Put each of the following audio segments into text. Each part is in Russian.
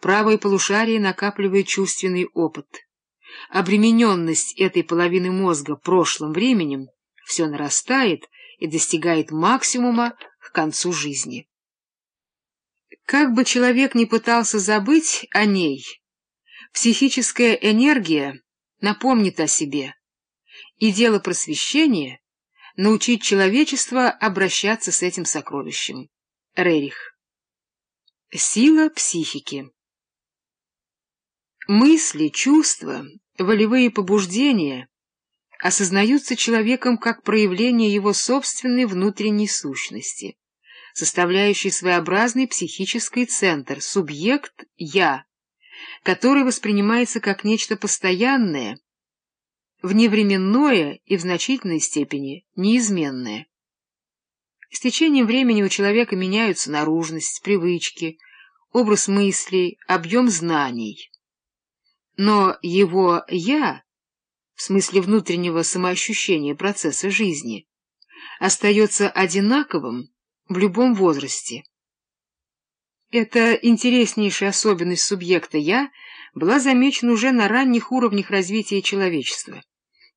правое полушарие накапливает чувственный опыт. Обремененность этой половины мозга прошлым временем все нарастает и достигает максимума к концу жизни. Как бы человек ни пытался забыть о ней, психическая энергия напомнит о себе, и дело просвещения — научить человечество обращаться с этим сокровищем. Рерих. Сила психики Мысли, чувства, волевые побуждения осознаются человеком как проявление его собственной внутренней сущности, составляющей своеобразный психический центр, субъект «я», который воспринимается как нечто постоянное, вневременное и в значительной степени неизменное. С течением времени у человека меняются наружность, привычки, образ мыслей, объем знаний но его «я», в смысле внутреннего самоощущения процесса жизни, остается одинаковым в любом возрасте. Эта интереснейшая особенность субъекта «я» была замечена уже на ранних уровнях развития человечества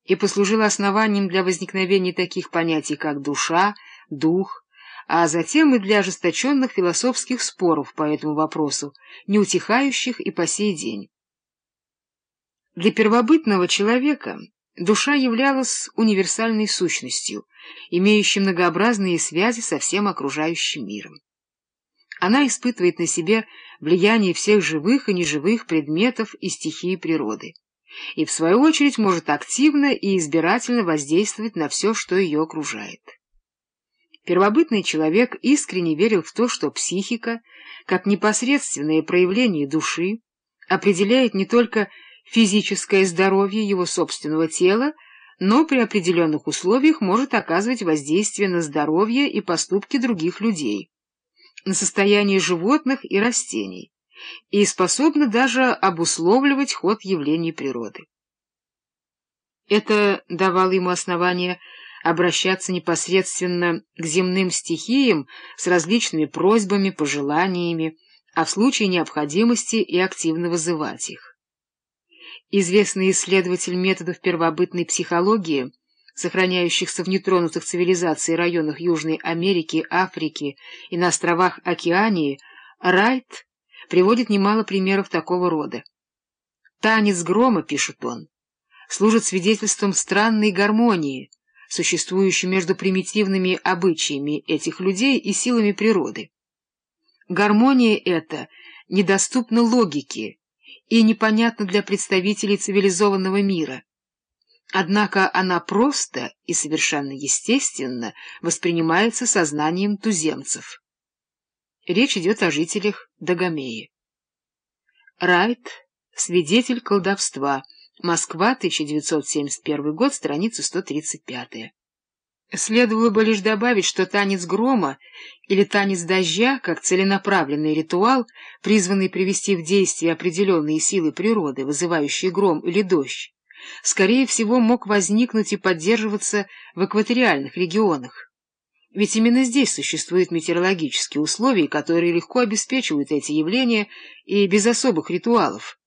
и послужила основанием для возникновения таких понятий, как душа, дух, а затем и для ожесточенных философских споров по этому вопросу, не утихающих и по сей день. Для первобытного человека душа являлась универсальной сущностью, имеющей многообразные связи со всем окружающим миром. Она испытывает на себе влияние всех живых и неживых предметов и стихий природы, и, в свою очередь, может активно и избирательно воздействовать на все, что ее окружает. Первобытный человек искренне верил в то, что психика, как непосредственное проявление души, определяет не только физическое здоровье его собственного тела, но при определенных условиях может оказывать воздействие на здоровье и поступки других людей, на состояние животных и растений, и способна даже обусловливать ход явлений природы. Это давало ему основание обращаться непосредственно к земным стихиям с различными просьбами, пожеланиями, а в случае необходимости и активно вызывать их известный исследователь методов первобытной психологии, сохраняющихся в нетронутых цивилизацией районах Южной Америки, Африки и на островах Океании, Райт приводит немало примеров такого рода. «Танец грома», — пишет он, — служит свидетельством странной гармонии, существующей между примитивными обычаями этих людей и силами природы. Гармония эта недоступна логике, и непонятна для представителей цивилизованного мира. Однако она просто и совершенно естественно воспринимается сознанием туземцев. Речь идет о жителях Дагомеи. Райт, свидетель колдовства, Москва, 1971 год, страница 135. Следовало бы лишь добавить, что танец грома или танец дождя, как целенаправленный ритуал, призванный привести в действие определенные силы природы, вызывающие гром или дождь, скорее всего мог возникнуть и поддерживаться в экваториальных регионах. Ведь именно здесь существуют метеорологические условия, которые легко обеспечивают эти явления и без особых ритуалов.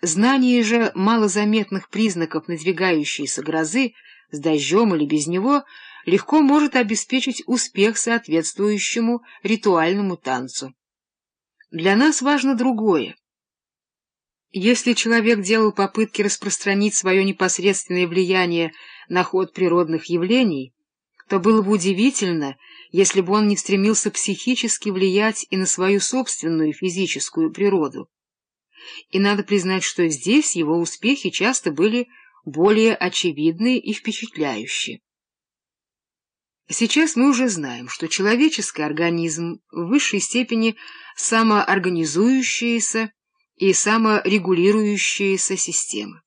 Знание же малозаметных признаков надвигающейся грозы с дождем или без него легко может обеспечить успех соответствующему ритуальному танцу. Для нас важно другое. Если человек делал попытки распространить свое непосредственное влияние на ход природных явлений, то было бы удивительно, если бы он не стремился психически влиять и на свою собственную физическую природу. И надо признать, что здесь его успехи часто были более очевидные и впечатляющие. Сейчас мы уже знаем, что человеческий организм в высшей степени самоорганизующаяся и саморегулирующаяся система.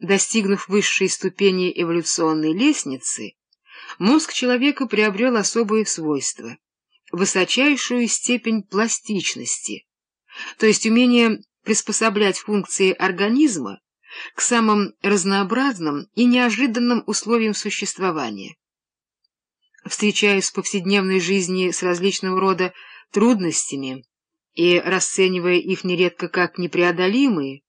Достигнув высшей ступени эволюционной лестницы, мозг человека приобрел особые свойства, высочайшую степень пластичности, то есть умение приспособлять функции организма к самым разнообразным и неожиданным условиям существования. Встречаясь в повседневной жизни с различного рода трудностями и расценивая их нередко как непреодолимые,